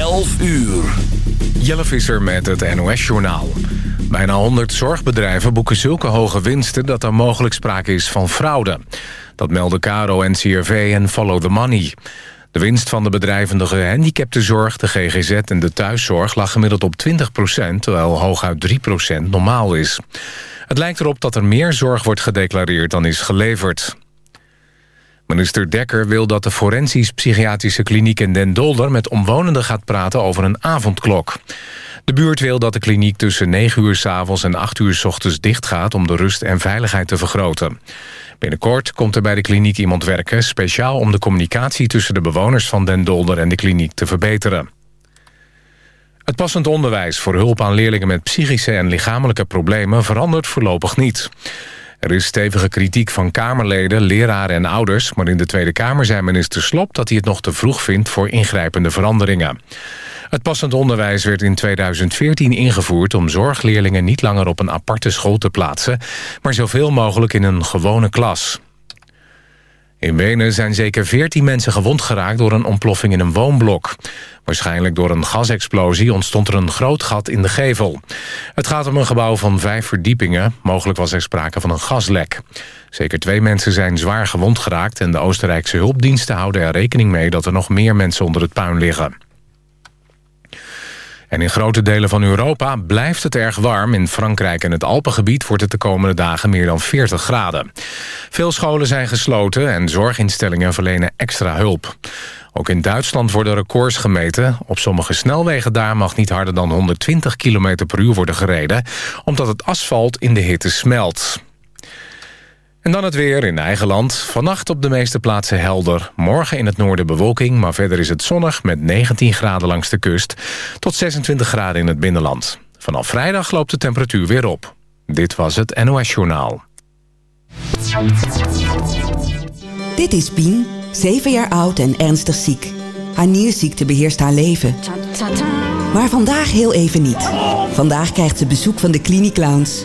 11 uur. Jelle Visser met het NOS-journaal. Bijna 100 zorgbedrijven boeken zulke hoge winsten... dat er mogelijk sprake is van fraude. Dat melden Caro, NCRV en Follow the Money. De winst van de bedrijven de gehandicaptenzorg, de GGZ en de thuiszorg... lag gemiddeld op 20% terwijl hooguit 3% normaal is. Het lijkt erop dat er meer zorg wordt gedeclareerd dan is geleverd. Minister Dekker wil dat de forensisch-psychiatrische kliniek in Den Dolder... met omwonenden gaat praten over een avondklok. De buurt wil dat de kliniek tussen 9 uur s avonds en 8 uur s ochtends dichtgaat... om de rust en veiligheid te vergroten. Binnenkort komt er bij de kliniek iemand werken... speciaal om de communicatie tussen de bewoners van Den Dolder en de kliniek te verbeteren. Het passend onderwijs voor hulp aan leerlingen met psychische en lichamelijke problemen verandert voorlopig niet. Er is stevige kritiek van Kamerleden, leraren en ouders... maar in de Tweede Kamer zei minister Slop dat hij het nog te vroeg vindt... voor ingrijpende veranderingen. Het passend onderwijs werd in 2014 ingevoerd... om zorgleerlingen niet langer op een aparte school te plaatsen... maar zoveel mogelijk in een gewone klas. In Wenen zijn zeker 14 mensen gewond geraakt door een ontploffing in een woonblok. Waarschijnlijk door een gasexplosie ontstond er een groot gat in de gevel. Het gaat om een gebouw van vijf verdiepingen. Mogelijk was er sprake van een gaslek. Zeker twee mensen zijn zwaar gewond geraakt... en de Oostenrijkse hulpdiensten houden er rekening mee... dat er nog meer mensen onder het puin liggen. En in grote delen van Europa blijft het erg warm. In Frankrijk en het Alpengebied wordt het de komende dagen meer dan 40 graden. Veel scholen zijn gesloten en zorginstellingen verlenen extra hulp. Ook in Duitsland worden records gemeten. Op sommige snelwegen daar mag niet harder dan 120 km per uur worden gereden... omdat het asfalt in de hitte smelt. En dan het weer in eigen land. Vannacht op de meeste plaatsen helder. Morgen in het noorden bewolking, maar verder is het zonnig... met 19 graden langs de kust tot 26 graden in het binnenland. Vanaf vrijdag loopt de temperatuur weer op. Dit was het NOS Journaal. Dit is Pien, 7 jaar oud en ernstig ziek. Haar nierziekte beheerst haar leven. Maar vandaag heel even niet. Vandaag krijgt ze bezoek van de Cliniclowns...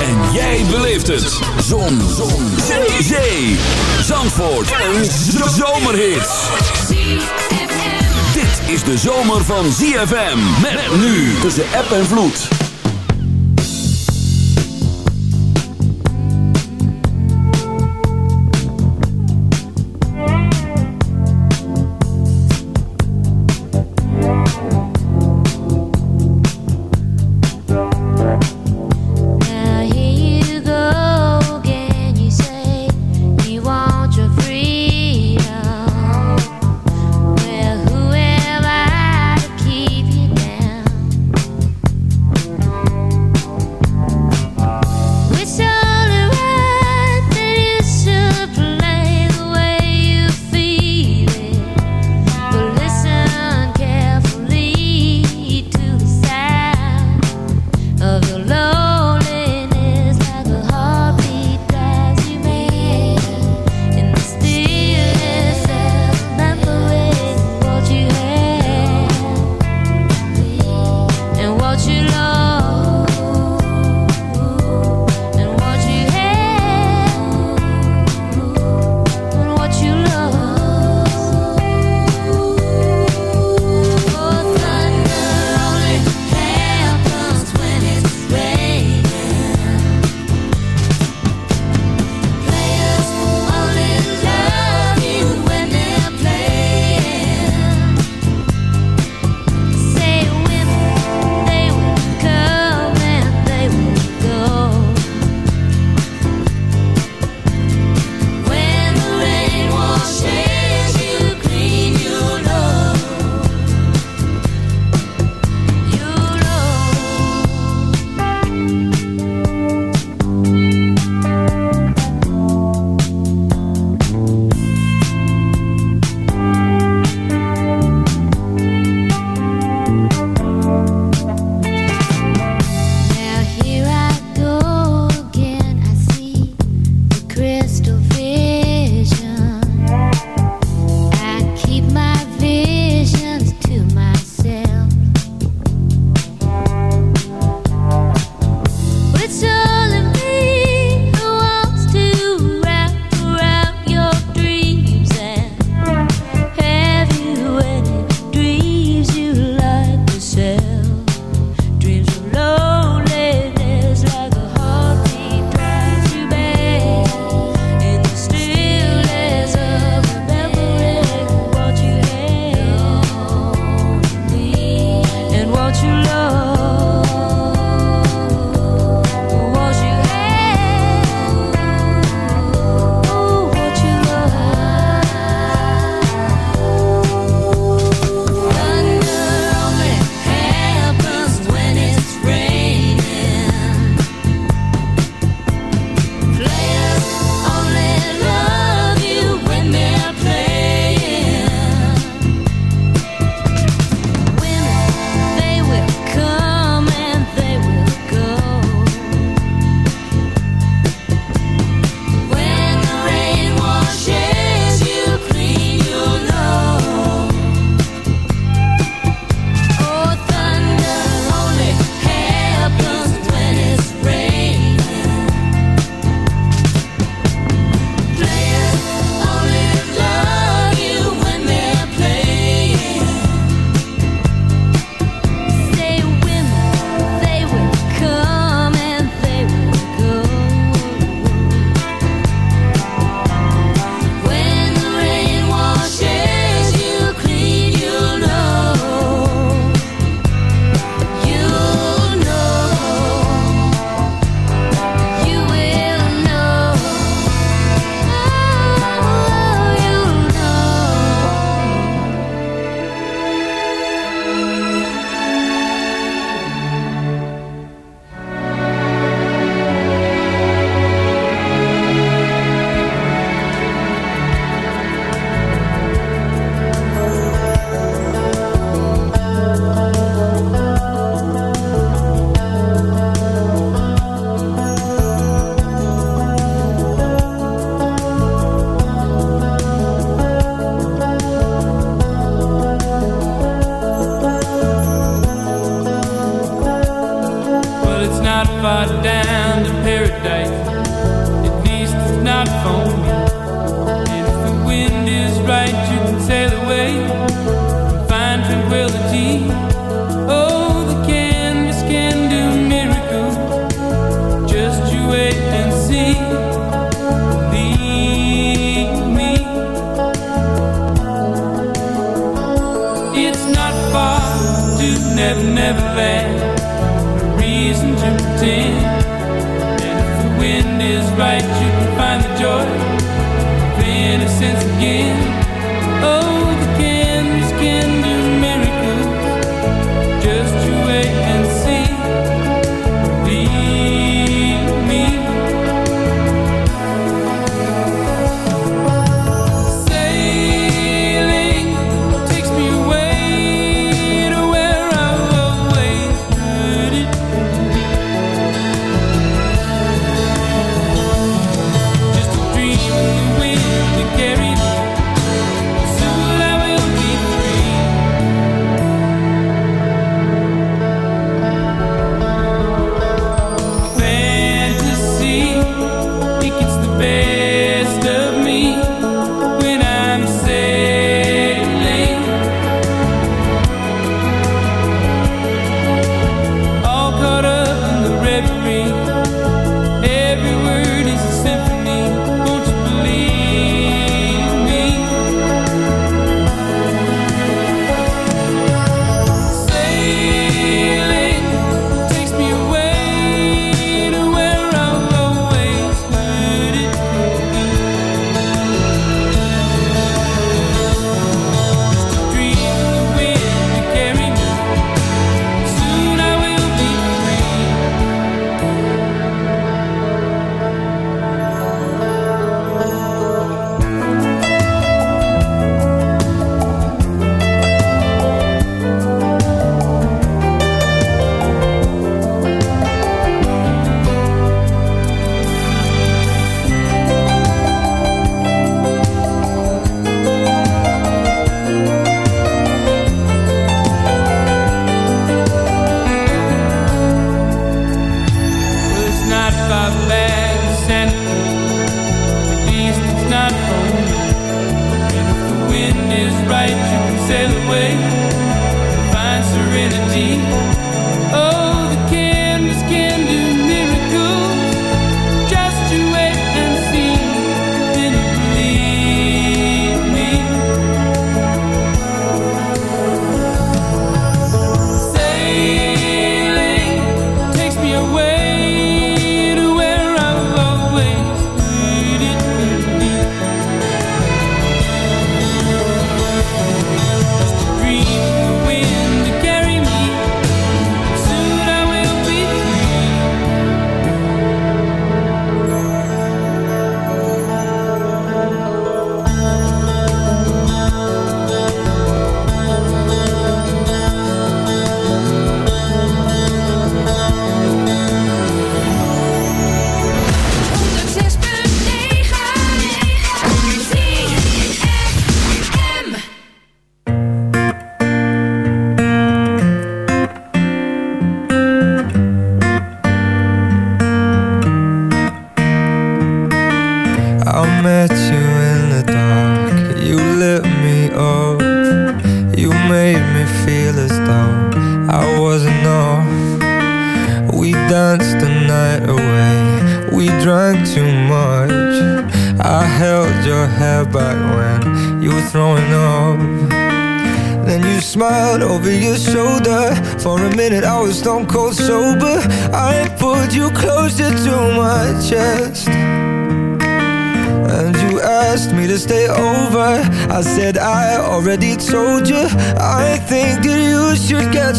En jij beleeft het. Zon. Zon. Zee. Zee. Zandvoort. Een zomerhit. Dit is de zomer van ZFM. Met nu tussen app en vloed.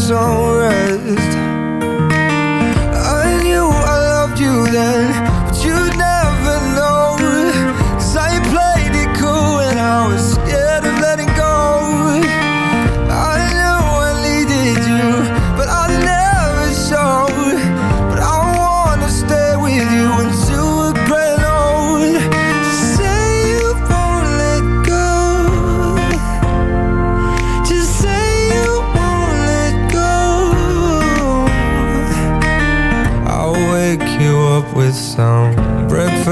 zone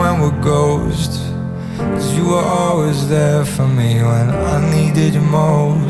when we're ghosts. Cause you were always there for me when I needed you most.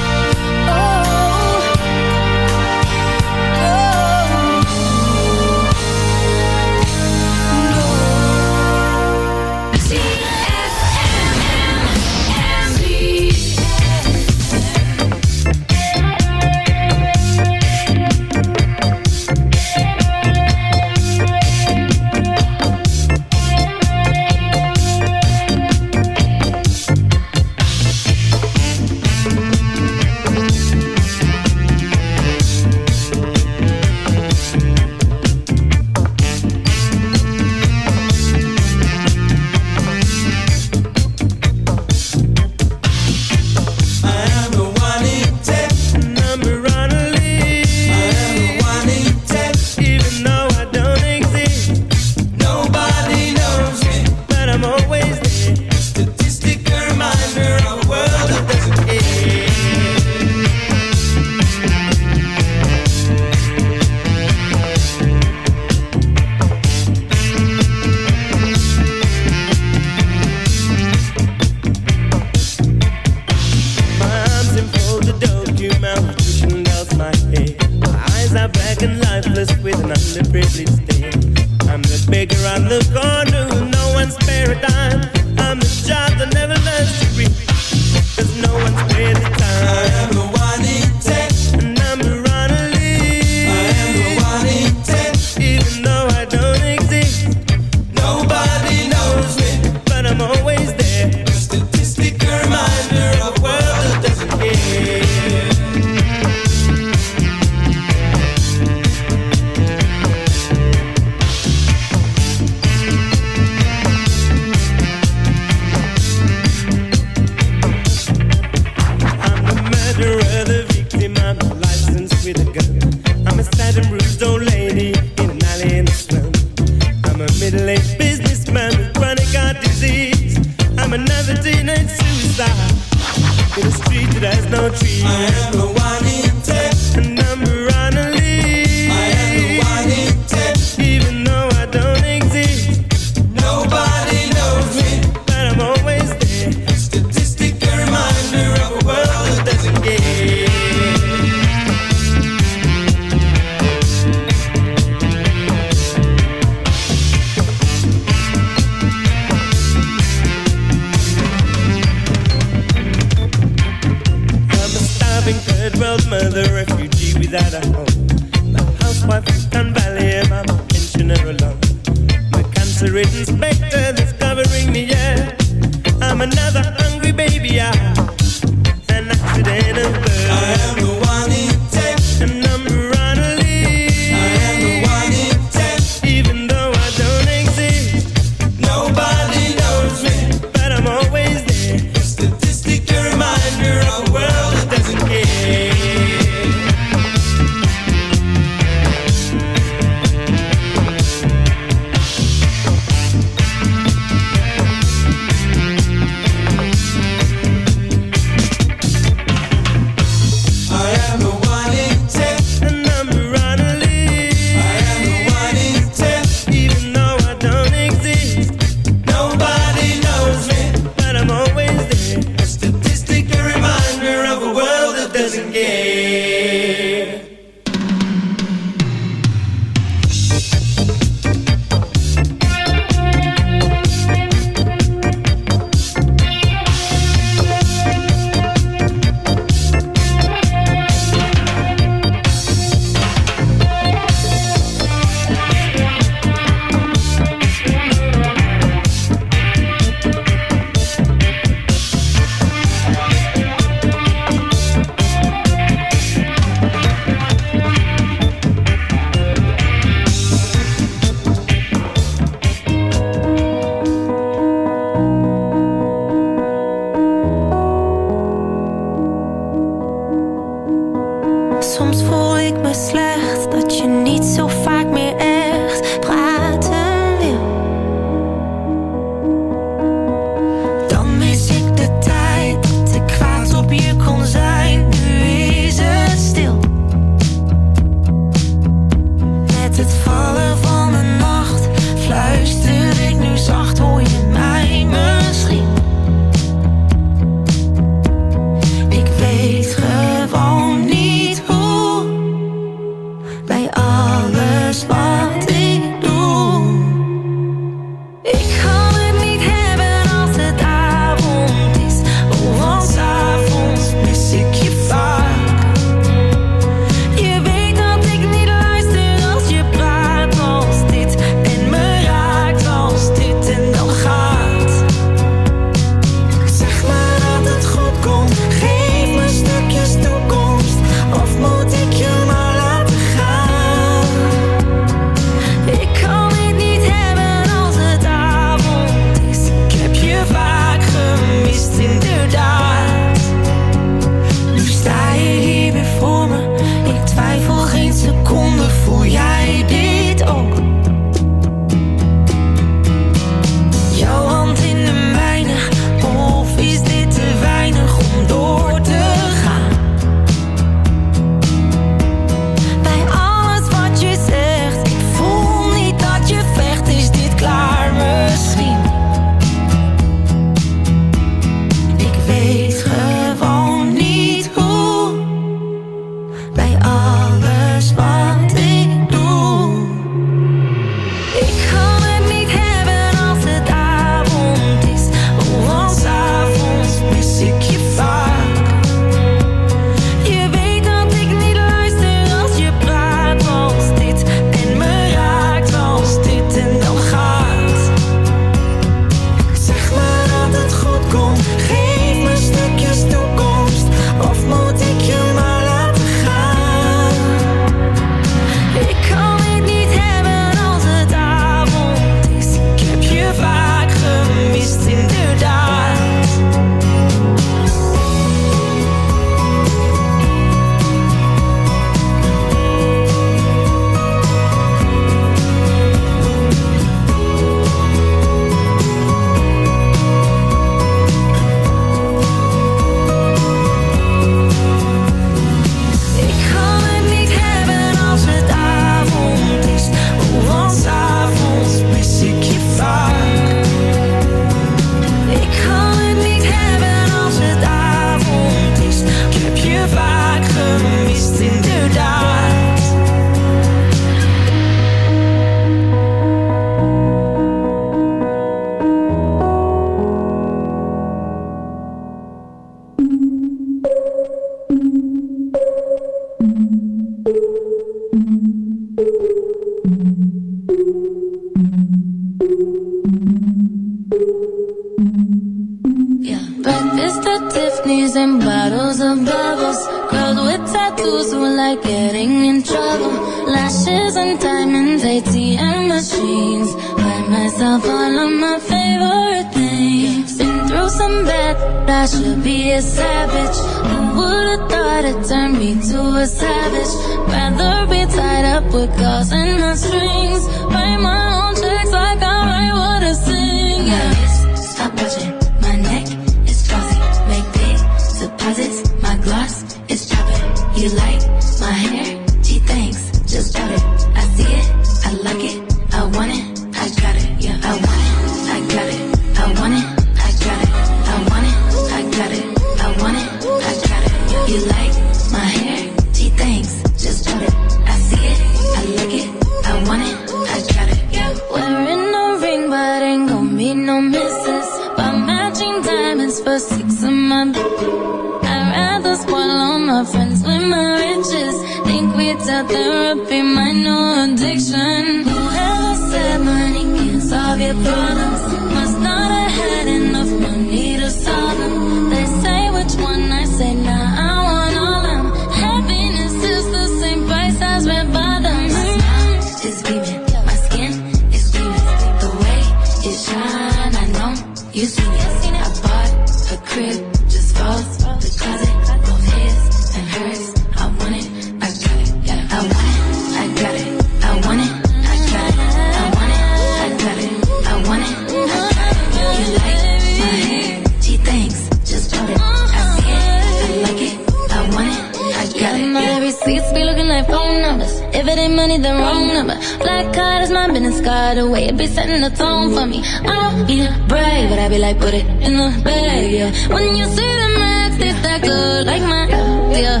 I be like, put it in the bag, yeah. When you see the max, it's that good, like my, yeah.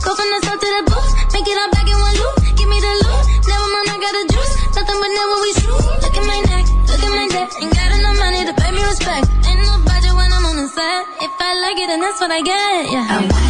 Go from the south to the booth, make it all back in one loop. Give me the loot, never mind, I got the juice. Nothing but never we shoot. Look at my neck, look at my neck. Ain't got enough money to pay me respect. Ain't no budget when I'm on the set. If I like it, then that's what I get, yeah.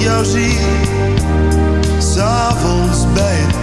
Ik jou zie, s'avonds bij het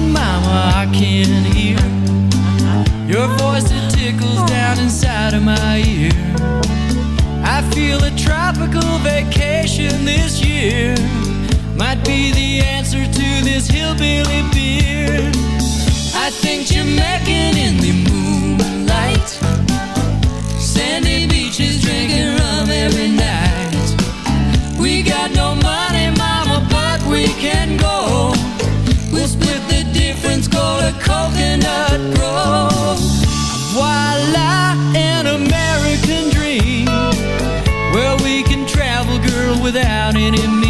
Talking, mama, I can hear your voice that tickles down inside of my ear. I feel a tropical vacation this year might be the answer to this hillbilly beer. I think you're Jamaican in the moonlight, without any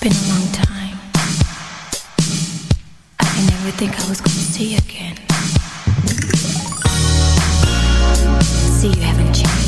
been a long time. I never think I was gonna see you again. See, you haven't changed.